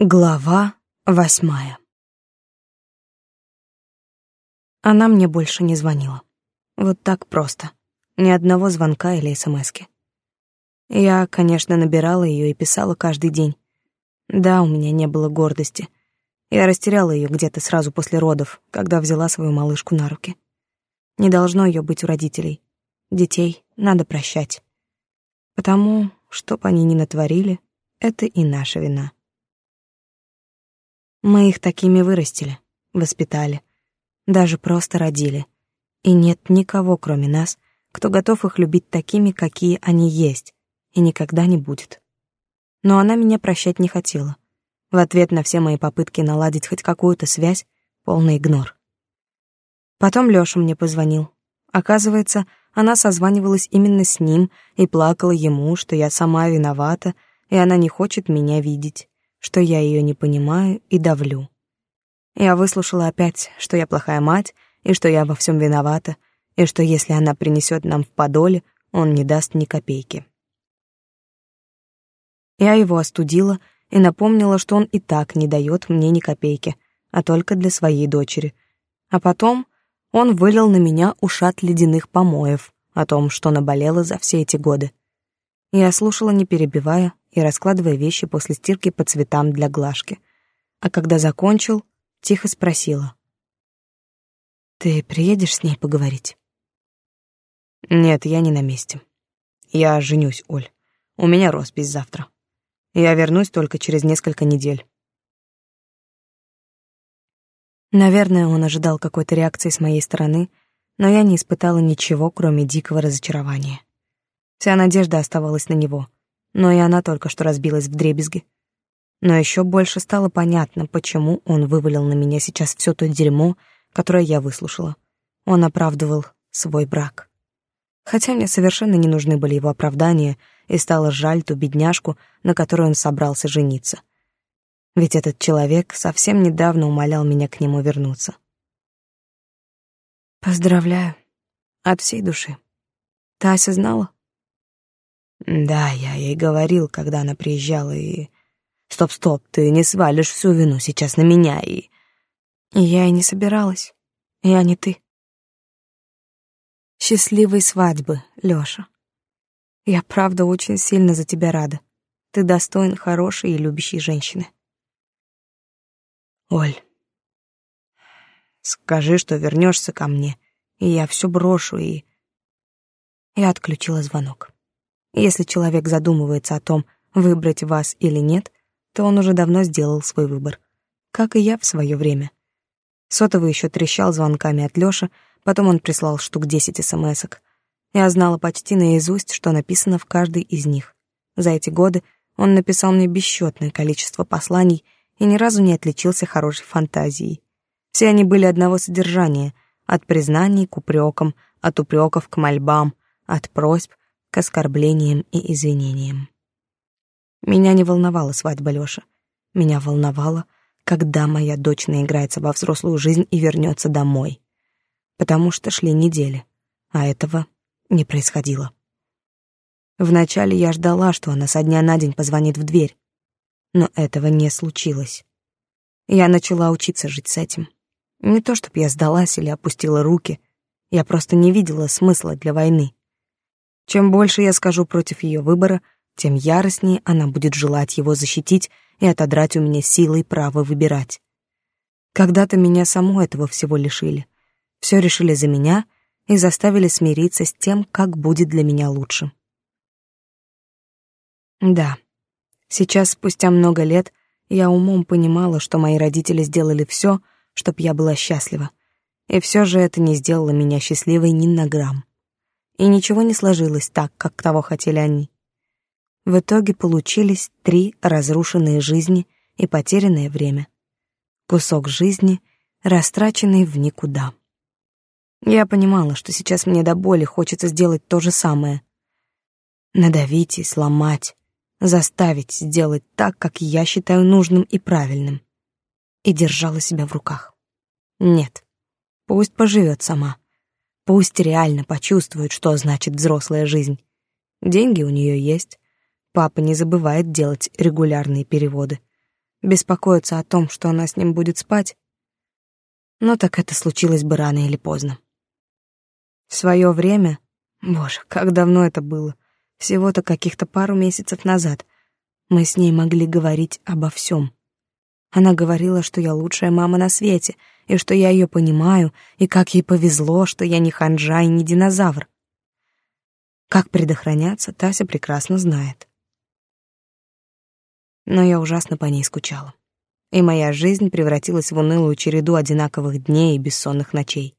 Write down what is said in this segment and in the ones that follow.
Глава восьмая Она мне больше не звонила. Вот так просто. Ни одного звонка или смски. Я, конечно, набирала ее и писала каждый день. Да, у меня не было гордости. Я растеряла ее где-то сразу после родов, когда взяла свою малышку на руки. Не должно ее быть у родителей. Детей надо прощать. Потому, что б они ни натворили, это и наша вина. Мы их такими вырастили, воспитали, даже просто родили. И нет никого, кроме нас, кто готов их любить такими, какие они есть, и никогда не будет. Но она меня прощать не хотела. В ответ на все мои попытки наладить хоть какую-то связь, полный игнор. Потом Лёша мне позвонил. Оказывается, она созванивалась именно с ним и плакала ему, что я сама виновата, и она не хочет меня видеть что я ее не понимаю и давлю. Я выслушала опять, что я плохая мать, и что я во всем виновата, и что если она принесет нам в подоле, он не даст ни копейки. Я его остудила и напомнила, что он и так не дает мне ни копейки, а только для своей дочери. А потом он вылил на меня ушат ледяных помоев о том, что наболело за все эти годы. Я слушала, не перебивая, и раскладывая вещи после стирки по цветам для глажки. А когда закончил, тихо спросила. «Ты приедешь с ней поговорить?» «Нет, я не на месте. Я женюсь, Оль. У меня роспись завтра. Я вернусь только через несколько недель». Наверное, он ожидал какой-то реакции с моей стороны, но я не испытала ничего, кроме дикого разочарования. Вся надежда оставалась на него — но и она только что разбилась в дребезги. Но еще больше стало понятно, почему он вывалил на меня сейчас все то дерьмо, которое я выслушала. Он оправдывал свой брак. Хотя мне совершенно не нужны были его оправдания, и стало жаль ту бедняжку, на которой он собрался жениться. Ведь этот человек совсем недавно умолял меня к нему вернуться. Поздравляю. От всей души. Тася знала? Да, я ей говорил, когда она приезжала, и... Стоп, стоп, ты не свалишь всю вину сейчас на меня, и... Я и не собиралась. Я не ты. Счастливой свадьбы, Лёша. Я правда очень сильно за тебя рада. Ты достоин хорошей и любящей женщины. Оль, скажи, что вернешься ко мне, и я все брошу, и... Я отключила звонок. Если человек задумывается о том, выбрать вас или нет, то он уже давно сделал свой выбор. Как и я в свое время. Сотовый еще трещал звонками от Лёши, потом он прислал штук десять смс-ок. Я знала почти наизусть, что написано в каждой из них. За эти годы он написал мне бесчетное количество посланий и ни разу не отличился хорошей фантазией. Все они были одного содержания, от признаний к упрекам, от упреков к мольбам, от просьб к оскорблениям и извинениям. Меня не волновала свадьба Лёши. Меня волновало, когда моя дочь наиграется во взрослую жизнь и вернется домой. Потому что шли недели, а этого не происходило. Вначале я ждала, что она со дня на день позвонит в дверь, но этого не случилось. Я начала учиться жить с этим. Не то чтобы я сдалась или опустила руки, я просто не видела смысла для войны. Чем больше я скажу против ее выбора, тем яростнее она будет желать его защитить и отодрать у меня силы и право выбирать. Когда-то меня саму этого всего лишили. Все решили за меня и заставили смириться с тем, как будет для меня лучше. Да, сейчас, спустя много лет, я умом понимала, что мои родители сделали все, чтоб я была счастлива. И все же это не сделало меня счастливой ни на грамм и ничего не сложилось так, как того хотели они. В итоге получились три разрушенные жизни и потерянное время. Кусок жизни, растраченный в никуда. Я понимала, что сейчас мне до боли хочется сделать то же самое. Надавить и сломать, заставить сделать так, как я считаю нужным и правильным. И держала себя в руках. Нет, пусть поживет сама. Пусть реально почувствует, что значит взрослая жизнь. Деньги у нее есть. Папа не забывает делать регулярные переводы. беспокоиться о том, что она с ним будет спать. Но так это случилось бы рано или поздно. В свое время, боже, как давно это было, всего-то каких-то пару месяцев назад, мы с ней могли говорить обо всем. Она говорила, что я лучшая мама на свете, и что я ее понимаю, и как ей повезло, что я не ханжа и не динозавр. Как предохраняться, Тася прекрасно знает. Но я ужасно по ней скучала. И моя жизнь превратилась в унылую череду одинаковых дней и бессонных ночей.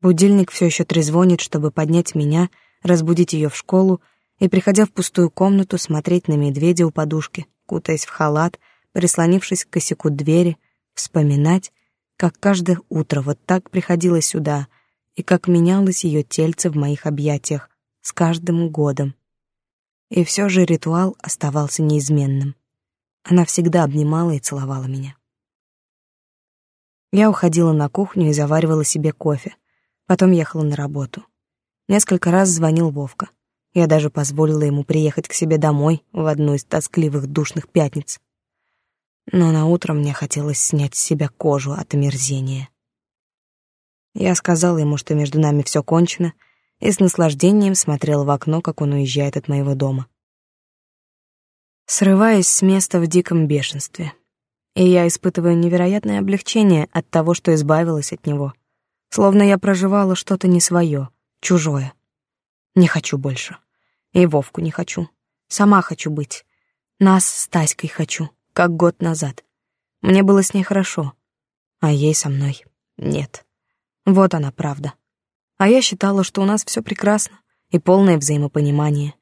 Будильник все еще трезвонит, чтобы поднять меня, разбудить ее в школу и, приходя в пустую комнату, смотреть на медведя у подушки, кутаясь в халат, прислонившись к косяку двери, вспоминать, как каждое утро вот так приходила сюда и как менялось ее тельце в моих объятиях с каждым годом. И все же ритуал оставался неизменным. Она всегда обнимала и целовала меня. Я уходила на кухню и заваривала себе кофе, Потом ехала на работу. Несколько раз звонил Вовка. Я даже позволила ему приехать к себе домой в одну из тоскливых душных пятниц. Но на утро мне хотелось снять с себя кожу от омерзения. Я сказала ему, что между нами все кончено, и с наслаждением смотрела в окно, как он уезжает от моего дома. Срываясь с места в диком бешенстве. И я испытываю невероятное облегчение от того, что избавилась от него — Словно я проживала что-то не свое, чужое. Не хочу больше. И Вовку не хочу. Сама хочу быть. Нас с Таськой хочу, как год назад. Мне было с ней хорошо, а ей со мной нет. Вот она правда. А я считала, что у нас все прекрасно и полное взаимопонимание.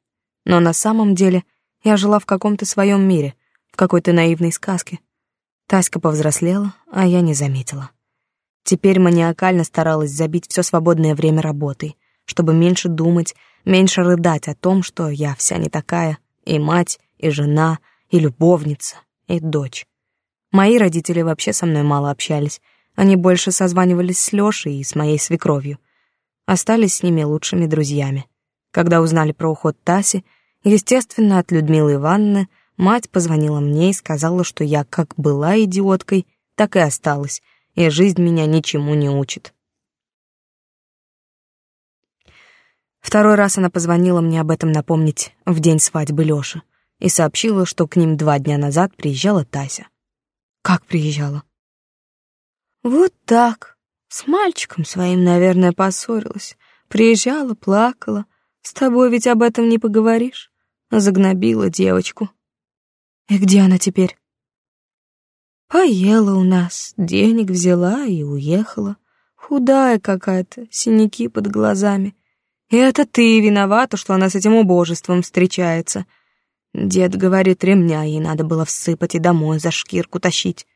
Но на самом деле я жила в каком-то своем мире, в какой-то наивной сказке. Таська повзрослела, а я не заметила. Теперь маниакально старалась забить все свободное время работой, чтобы меньше думать, меньше рыдать о том, что я вся не такая, и мать, и жена, и любовница, и дочь. Мои родители вообще со мной мало общались, они больше созванивались с Лёшей и с моей свекровью. Остались с ними лучшими друзьями. Когда узнали про уход Таси, естественно, от Людмилы Ивановны, мать позвонила мне и сказала, что я как была идиоткой, так и осталась — и жизнь меня ничему не учит. Второй раз она позвонила мне об этом напомнить в день свадьбы Лёши и сообщила, что к ним два дня назад приезжала Тася. Как приезжала? Вот так. С мальчиком своим, наверное, поссорилась. Приезжала, плакала. С тобой ведь об этом не поговоришь. Загнобила девочку. И где она теперь? Поела у нас, денег взяла и уехала. Худая какая-то, синяки под глазами. И это ты виновата, что она с этим убожеством встречается. Дед говорит, ремня ей надо было всыпать и домой за шкирку тащить.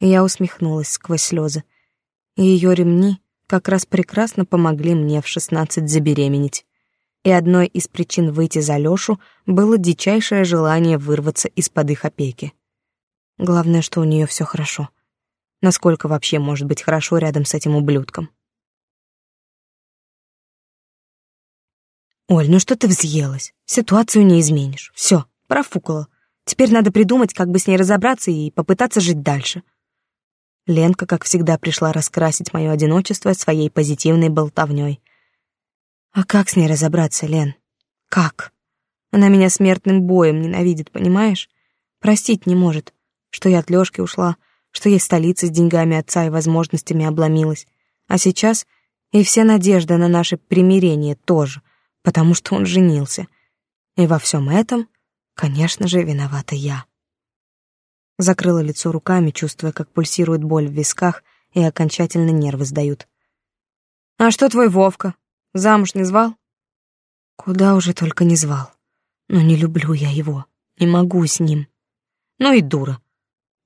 я усмехнулась сквозь слезы. Ее ремни как раз прекрасно помогли мне в шестнадцать забеременеть. И одной из причин выйти за Лёшу было дичайшее желание вырваться из-под их опеки. Главное, что у нее все хорошо. Насколько вообще может быть хорошо рядом с этим ублюдком? Оль, ну что ты взъелась? Ситуацию не изменишь. Все, профукала. Теперь надо придумать, как бы с ней разобраться и попытаться жить дальше. Ленка, как всегда, пришла раскрасить мое одиночество своей позитивной болтовней. А как с ней разобраться, Лен? Как? Она меня смертным боем ненавидит, понимаешь? Простить не может что я от Лёшки ушла, что ей столица с деньгами отца и возможностями обломилась. А сейчас и вся надежда на наше примирение тоже, потому что он женился. И во всем этом, конечно же, виновата я. Закрыла лицо руками, чувствуя, как пульсирует боль в висках и окончательно нервы сдают. «А что твой Вовка? Замуж не звал?» «Куда уже только не звал. Но не люблю я его, не могу с ним. Ну и дура.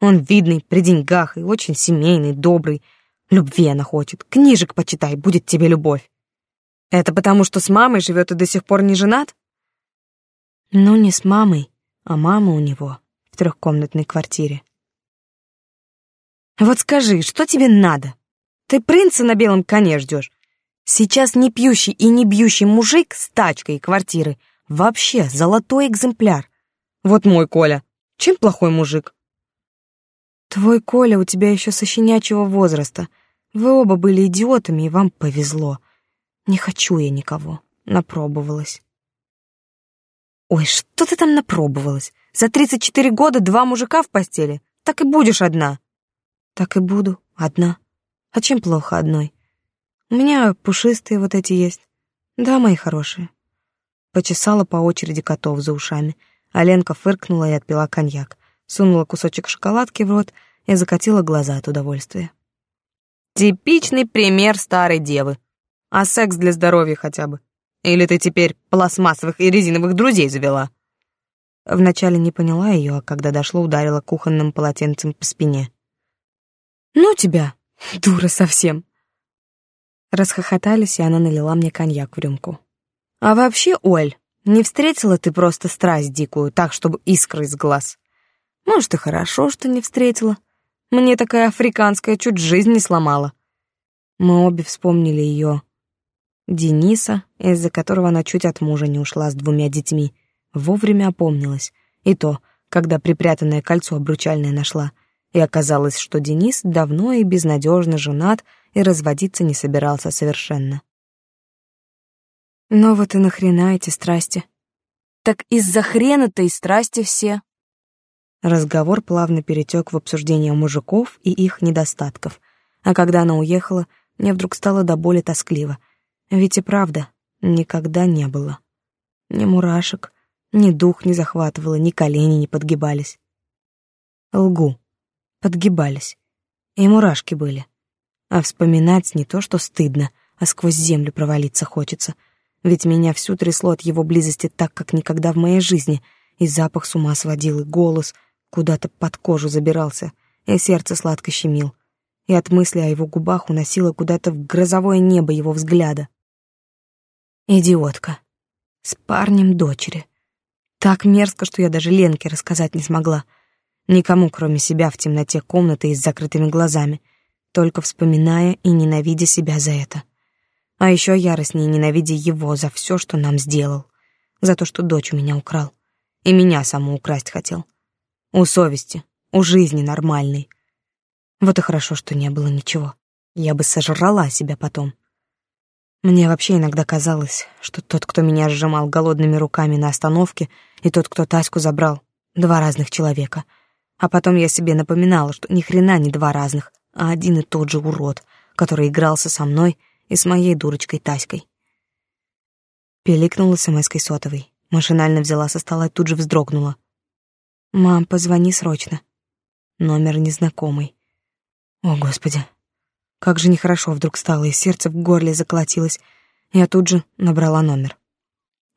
Он видный, при деньгах и очень семейный, добрый. Любви она хочет. Книжек почитай, будет тебе любовь. Это потому, что с мамой живет и до сих пор не женат? Ну, не с мамой, а мама у него в трехкомнатной квартире. Вот скажи, что тебе надо? Ты принца на белом коне ждешь. Сейчас не пьющий и не бьющий мужик с тачкой и квартирой. Вообще золотой экземпляр. Вот мой Коля. Чем плохой мужик? Твой Коля у тебя еще со щенячьего возраста. Вы оба были идиотами, и вам повезло. Не хочу я никого. Напробовалась. Ой, что ты там напробовалась? За 34 года два мужика в постели. Так и будешь одна. Так и буду, одна. А чем плохо одной? У меня пушистые вот эти есть. Да, мои хорошие. Почесала по очереди котов за ушами. А Ленка фыркнула и отпила коньяк. Сунула кусочек шоколадки в рот и закатила глаза от удовольствия. Типичный пример старой девы. А секс для здоровья хотя бы. Или ты теперь пластмассовых и резиновых друзей завела? Вначале не поняла ее, а когда дошло, ударила кухонным полотенцем по спине. «Ну тебя, дура совсем!» Расхохотались, и она налила мне коньяк в рюмку. «А вообще, Оль, не встретила ты просто страсть дикую, так, чтобы искры из глаз? Может, и хорошо, что не встретила. Мне такая африканская чуть жизнь не сломала». Мы обе вспомнили ее Дениса, из-за которого она чуть от мужа не ушла с двумя детьми, вовремя опомнилась. И то, когда припрятанное кольцо обручальное нашла, и оказалось, что Денис давно и безнадежно женат и разводиться не собирался совершенно. Но вот и нахрена эти страсти? Так из-за хрена-то и страсти все. Разговор плавно перетек в обсуждение мужиков и их недостатков. А когда она уехала, мне вдруг стало до боли тоскливо — ведь и правда никогда не было. Ни мурашек, ни дух не захватывало, ни колени не подгибались. Лгу. Подгибались. И мурашки были. А вспоминать не то, что стыдно, а сквозь землю провалиться хочется. Ведь меня всю трясло от его близости так, как никогда в моей жизни. И запах с ума сводил, и голос куда-то под кожу забирался, и сердце сладко щемил. И от мысли о его губах уносило куда-то в грозовое небо его взгляда. Идиотка. С парнем дочери. Так мерзко, что я даже Ленке рассказать не смогла. Никому, кроме себя, в темноте комнаты и с закрытыми глазами, только вспоминая и ненавидя себя за это. А еще яростнее ненавидя его за все, что нам сделал. За то, что дочь у меня украл. И меня саму украсть хотел. У совести, у жизни нормальной. Вот и хорошо, что не было ничего. Я бы сожрала себя потом. Мне вообще иногда казалось, что тот, кто меня сжимал голодными руками на остановке, и тот, кто Таську забрал, два разных человека. А потом я себе напоминала, что ни хрена не два разных, а один и тот же урод, который игрался со мной и с моей дурочкой Таськой. Пиликнула смс-кой сотовой. Машинально взяла со стола и тут же вздрогнула. «Мам, позвони срочно». Номер незнакомый. О, Господи, как же нехорошо вдруг стало, и сердце в горле заколотилось. Я тут же набрала номер.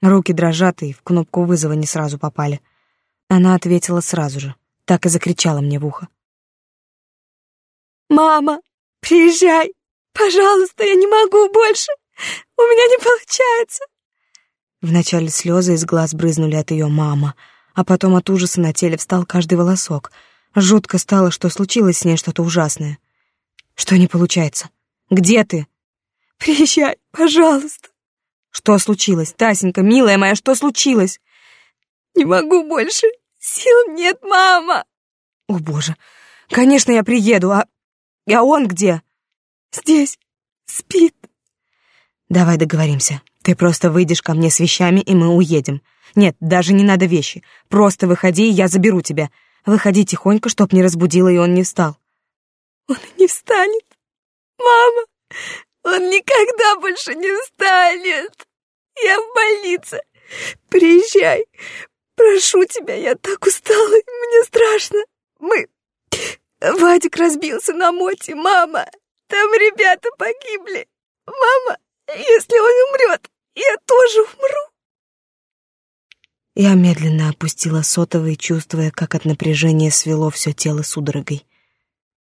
Руки дрожат, и в кнопку вызова не сразу попали. Она ответила сразу же, так и закричала мне в ухо. «Мама, приезжай! Пожалуйста, я не могу больше! У меня не получается!» Вначале слезы из глаз брызнули от ее мама, а потом от ужаса на теле встал каждый волосок. Жутко стало, что случилось с ней что-то ужасное. Что не получается? Где ты? Приезжай, пожалуйста. Что случилось? Тасенька, милая моя, что случилось? Не могу больше. Сил нет, мама. О, боже. Конечно, я приеду, а... А он где? Здесь. Спит. Давай договоримся. Ты просто выйдешь ко мне с вещами, и мы уедем. Нет, даже не надо вещи. Просто выходи, и я заберу тебя. Выходи тихонько, чтоб не разбудила, и он не встал. Он не встанет. Мама, он никогда больше не встанет. Я в больнице. Приезжай. Прошу тебя, я так устала, мне страшно. Мы... Вадик разбился на моте, мама. Там ребята погибли. Мама, если он умрет, я тоже умру. Я медленно опустила сотовый, чувствуя, как от напряжения свело все тело судорогой.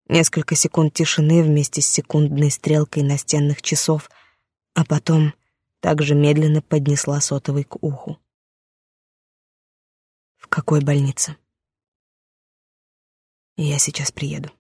Несколько секунд тишины вместе с секундной стрелкой настенных часов, а потом также медленно поднесла сотовый к уху. В какой больнице? Я сейчас приеду.